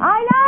Ayla